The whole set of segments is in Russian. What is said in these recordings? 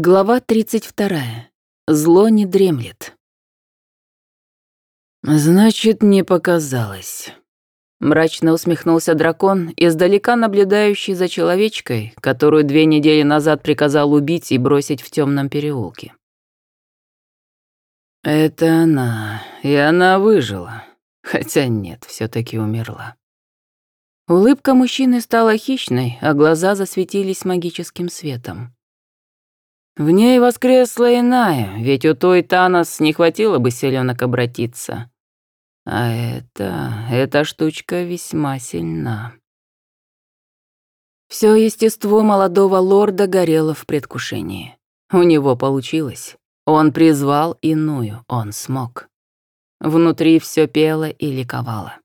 Глава 32. Зло не дремлет. «Значит, не показалось». Мрачно усмехнулся дракон, издалека наблюдающий за человечкой, которую две недели назад приказал убить и бросить в темном переулке. «Это она, и она выжила. Хотя нет, все таки умерла». Улыбка мужчины стала хищной, а глаза засветились магическим светом. В ней воскресла иная, ведь у той Танос не хватило бы селенок обратиться. А это, эта штучка весьма сильна. Все естество молодого лорда горело в предвкушении. У него получилось. Он призвал иную, он смог. Внутри все пело и ликовало.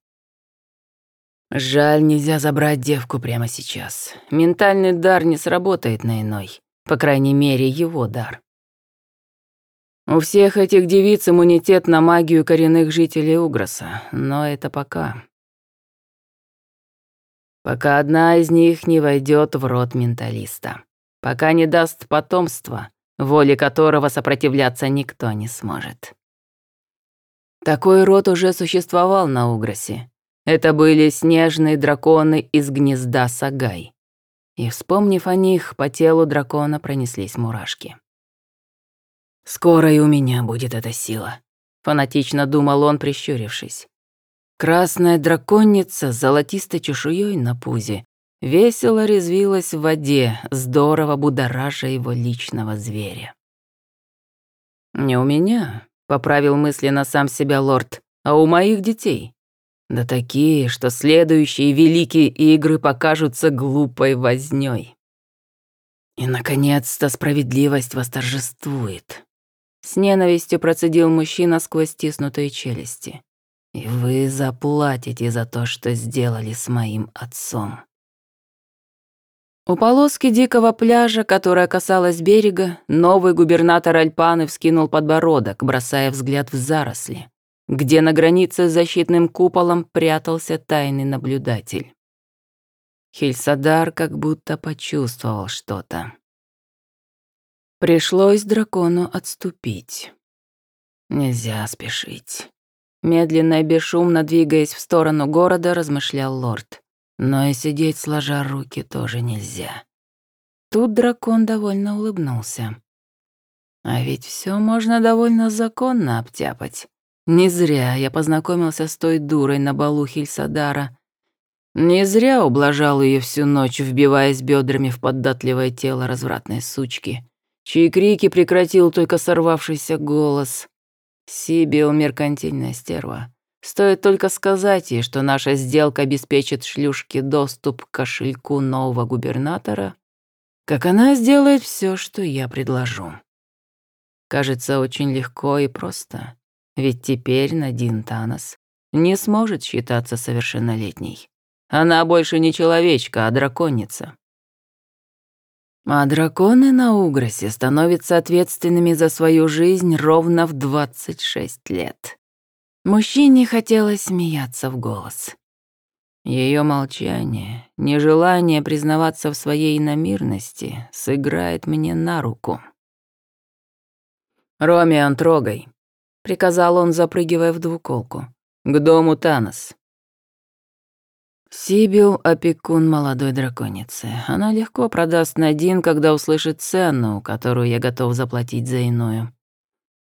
Жаль, нельзя забрать девку прямо сейчас. Ментальный дар не сработает на иной. По крайней мере, его дар. У всех этих девиц иммунитет на магию коренных жителей Угроса, но это пока. Пока одна из них не войдет в род менталиста. Пока не даст потомства, воле которого сопротивляться никто не сможет. Такой род уже существовал на Угросе. Это были снежные драконы из гнезда Сагай. И, вспомнив о них, по телу дракона пронеслись мурашки. «Скоро и у меня будет эта сила», — фанатично думал он, прищурившись. Красная драконица с золотистой чешуей на пузе весело резвилась в воде, здорово будоража его личного зверя. «Не у меня», — поправил мысленно сам себя лорд, «а у моих детей. Да такие, что следующие великие игры покажутся глупой вознёй. И, наконец-то, справедливость восторжествует. С ненавистью процедил мужчина сквозь стиснутые челюсти. И вы заплатите за то, что сделали с моим отцом. У полоски дикого пляжа, которая касалась берега, новый губернатор Альпаны вскинул подбородок, бросая взгляд в заросли где на границе с защитным куполом прятался тайный наблюдатель. Хельсадар как будто почувствовал что-то. Пришлось дракону отступить. Нельзя спешить. Медленно и бесшумно двигаясь в сторону города, размышлял лорд. Но и сидеть сложа руки тоже нельзя. Тут дракон довольно улыбнулся. А ведь все можно довольно законно обтяпать. Не зря я познакомился с той дурой на балу Хильсадара. Не зря ублажал ее всю ночь, вбиваясь бедрами в податливое тело развратной сучки, чьи крики прекратил только сорвавшийся голос. Сибил меркантильная стерва. Стоит только сказать ей, что наша сделка обеспечит шлюшке доступ к кошельку нового губернатора, как она сделает все, что я предложу. Кажется, очень легко и просто. Ведь теперь Надин Танос не сможет считаться совершеннолетней. Она больше не человечка, а драконица. А драконы на Угросе становятся ответственными за свою жизнь ровно в 26 лет. Мужчине хотелось смеяться в голос. Ее молчание, нежелание признаваться в своей иномирности сыграет мне на руку. «Ромеон, трогай», приказал он, запрыгивая в двуколку. «К дому Танос». Сибил — опекун молодой драконицы. Она легко продаст Надин, когда услышит цену, которую я готов заплатить за иную.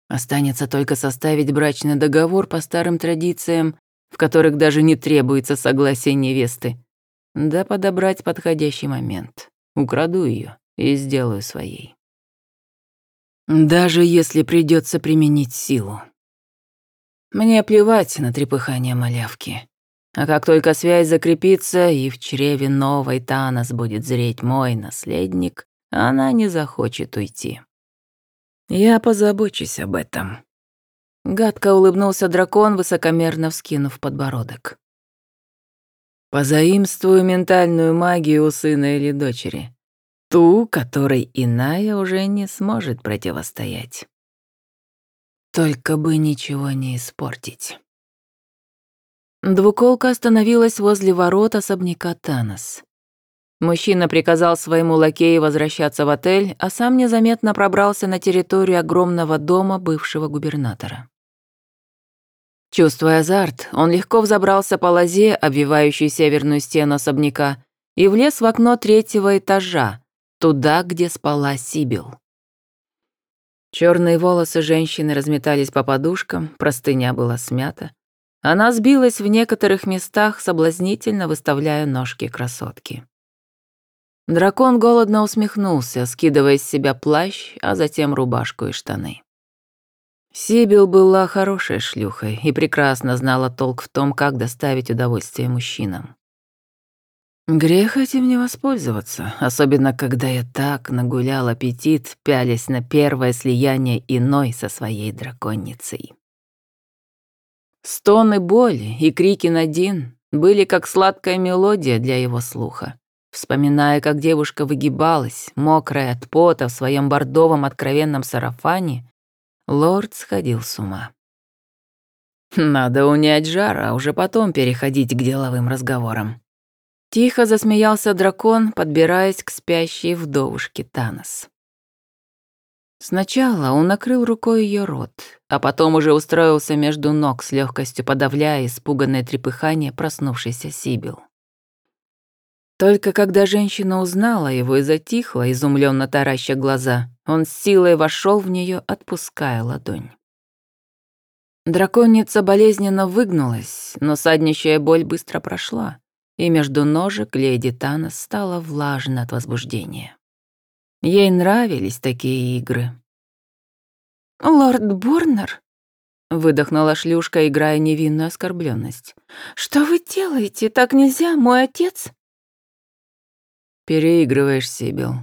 Останется только составить брачный договор по старым традициям, в которых даже не требуется согласие невесты. Да подобрать подходящий момент. Украду ее и сделаю своей. Даже если придется применить силу. Мне плевать на трепыхание малявки. А как только связь закрепится и в чреве новой Танос будет зреть мой наследник, она не захочет уйти. Я позабочусь об этом. Гадко улыбнулся дракон, высокомерно вскинув подбородок. Позаимствую ментальную магию у сына или дочери. Ту, которой иная уже не сможет противостоять. Только бы ничего не испортить. Двуколка остановилась возле ворот особняка Танос. Мужчина приказал своему лакею возвращаться в отель, а сам незаметно пробрался на территорию огромного дома бывшего губернатора. Чувствуя азарт, он легко взобрался по лозе, обвивающей северную стену особняка, и влез в окно третьего этажа, туда, где спала Сибил. Черные волосы женщины разметались по подушкам, простыня была смята. Она сбилась в некоторых местах, соблазнительно выставляя ножки красотки. Дракон голодно усмехнулся, скидывая с себя плащ, а затем рубашку и штаны. Сибил была хорошей шлюхой и прекрасно знала толк в том, как доставить удовольствие мужчинам. Грех этим не воспользоваться, особенно когда я так нагулял аппетит, пялясь на первое слияние иной со своей драконницей. Стоны боли и крики Надин были как сладкая мелодия для его слуха. Вспоминая, как девушка выгибалась, мокрая от пота в своем бордовом откровенном сарафане, лорд сходил с ума. Надо унять жар, а уже потом переходить к деловым разговорам. Тихо засмеялся дракон, подбираясь к спящей вдовушке Танос. Сначала он накрыл рукой ее рот, а потом уже устроился между ног с легкостью подавляя испуганное трепыхание проснувшейся Сибил. Только когда женщина узнала его и затихла, изумленно тараща глаза, он с силой вошел в нее, отпуская ладонь. Драконица болезненно выгнулась, но саднищая боль быстро прошла, и между ножек леди Тана стало влажно от возбуждения. Ей нравились такие игры. «Лорд Борнер?» — выдохнула шлюшка, играя невинную оскорбленность. «Что вы делаете? Так нельзя, мой отец...» «Переигрываешь, Сибил».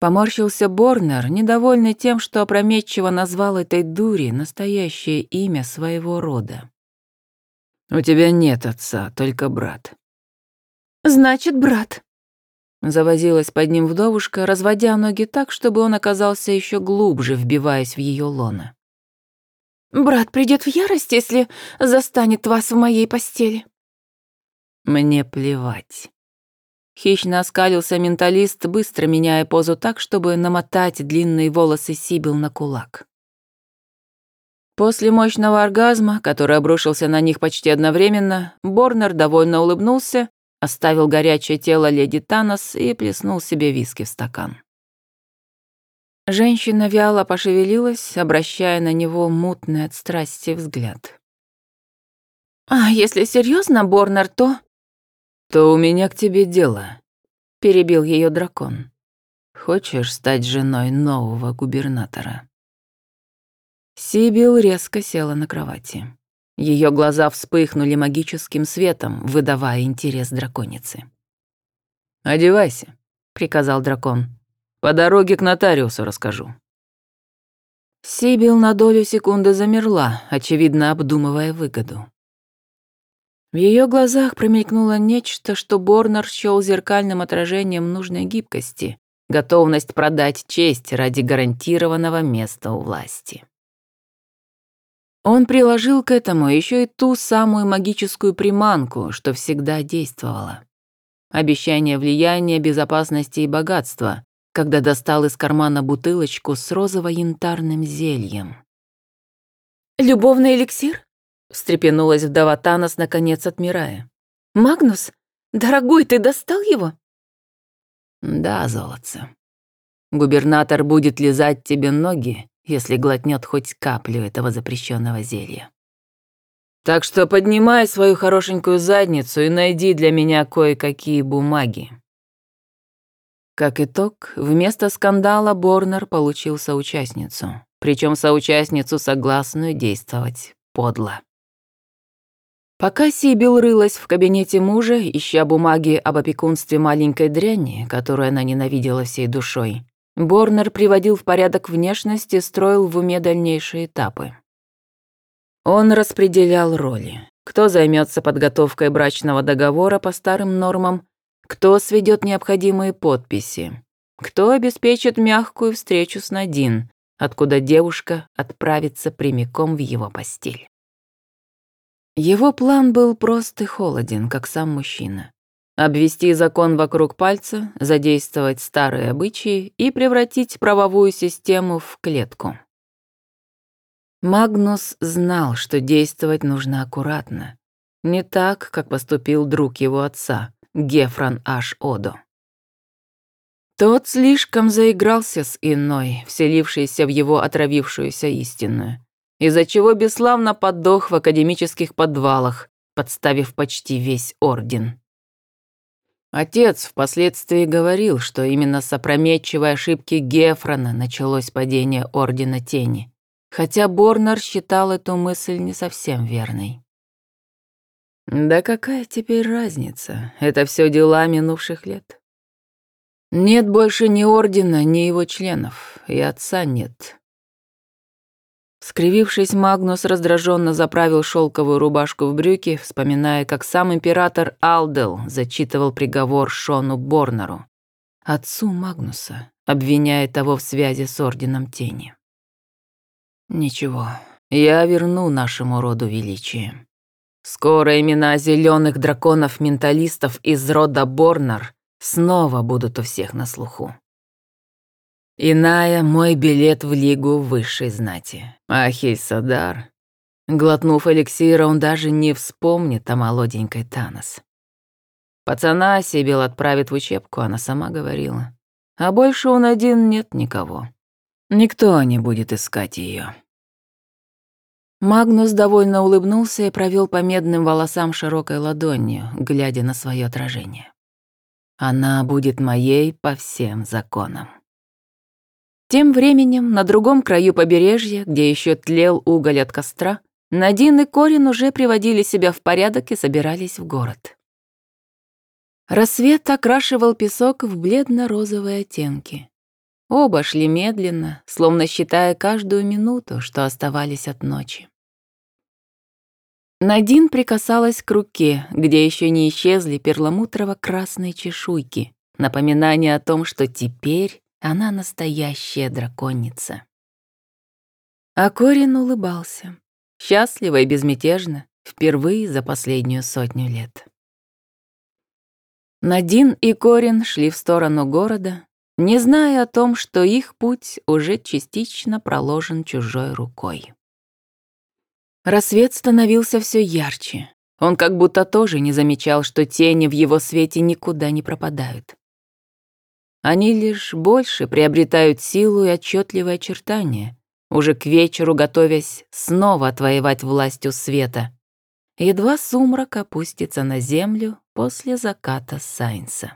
Поморщился Борнер, недовольный тем, что опрометчиво назвал этой дури настоящее имя своего рода. «У тебя нет отца, только брат». «Значит, брат». Завозилась под ним вдовушка, разводя ноги так, чтобы он оказался еще глубже, вбиваясь в ее лоно. «Брат придет в ярость, если застанет вас в моей постели». «Мне плевать». Хищно оскалился менталист, быстро меняя позу так, чтобы намотать длинные волосы Сибил на кулак. После мощного оргазма, который обрушился на них почти одновременно, Борнер довольно улыбнулся, оставил горячее тело леди Танос и плеснул себе виски в стакан. Женщина вяло пошевелилась, обращая на него мутный от страсти взгляд. «А если серьезно, Борнер, то...» «То у меня к тебе дело», — перебил ее дракон. «Хочешь стать женой нового губернатора?» Сибил резко села на кровати. Ее глаза вспыхнули магическим светом, выдавая интерес драконицы. «Одевайся», — приказал дракон. «По дороге к нотариусу расскажу». Сибил на долю секунды замерла, очевидно обдумывая выгоду. В ее глазах промелькнуло нечто, что Борнер счёл зеркальным отражением нужной гибкости, готовность продать честь ради гарантированного места у власти. Он приложил к этому еще и ту самую магическую приманку, что всегда действовала. Обещание влияния, безопасности и богатства, когда достал из кармана бутылочку с розово-янтарным зельем. «Любовный эликсир?» встрепенулась вдова Танос, наконец отмирая. «Магнус, дорогой, ты достал его?» «Да, золотце. Губернатор будет лизать тебе ноги, если глотнет хоть каплю этого запрещенного зелья. Так что поднимай свою хорошенькую задницу и найди для меня кое-какие бумаги». Как итог, вместо скандала Борнер получил соучастницу, причем соучастницу согласную действовать подло. Пока Сибил рылась в кабинете мужа, ища бумаги об опекунстве маленькой дряни, которую она ненавидела всей душой, Борнер приводил в порядок внешность и строил в уме дальнейшие этапы. Он распределял роли. Кто займется подготовкой брачного договора по старым нормам, кто сведет необходимые подписи, кто обеспечит мягкую встречу с Надин, откуда девушка отправится прямиком в его постель. Его план был прост и холоден, как сам мужчина. Обвести закон вокруг пальца, задействовать старые обычаи и превратить правовую систему в клетку. Магнус знал, что действовать нужно аккуратно, не так, как поступил друг его отца, Гефран Аш Одо. Тот слишком заигрался с иной, вселившейся в его отравившуюся истинную, из-за чего бесславно подох в академических подвалах, подставив почти весь орден. Отец впоследствии говорил, что именно с опрометчивой ошибки Гефрона началось падение Ордена Тени, хотя Борнер считал эту мысль не совсем верной. Да какая теперь разница? Это все дела минувших лет. Нет больше ни ордена, ни его членов, и отца нет. Скривившись, Магнус раздраженно заправил шелковую рубашку в брюки, вспоминая, как сам император Алдел зачитывал приговор Шону Борнеру, отцу Магнуса, обвиняя того в связи с Орденом Тени. «Ничего, я верну нашему роду величие. Скоро имена зеленых драконов-менталистов из рода Борнер снова будут у всех на слуху. Иная мой билет в лигу высшей знати. А Хельсадар... Глотнув эликсира, он даже не вспомнит о молоденькой Танос. Пацана Сибил отправит в учебку, она сама говорила. А больше он один нет никого. Никто не будет искать ее. Магнус довольно улыбнулся и провел по медным волосам широкой ладонью, глядя на свое отражение. Она будет моей по всем законам. Тем временем на другом краю побережья, где еще тлел уголь от костра, Надин и Корин уже приводили себя в порядок и собирались в город. Рассвет окрашивал песок в бледно-розовые оттенки. Оба шли медленно, словно считая каждую минуту, что оставались от ночи. Надин прикасалась к руке, где еще не исчезли перламутрово-красные чешуйки, напоминание о том, что теперь она настоящая драконица. А Корин улыбался, счастливо и безмятежно, впервые за последнюю сотню лет. Надин и Корин шли в сторону города, не зная о том, что их путь уже частично проложен чужой рукой. Рассвет становился все ярче. Он как будто тоже не замечал, что тени в его свете никуда не пропадают. Они лишь больше приобретают силу и отчетливые очертания, уже к вечеру готовясь снова отвоевать власть у света. Едва сумрак опустится на землю после заката Сайнса.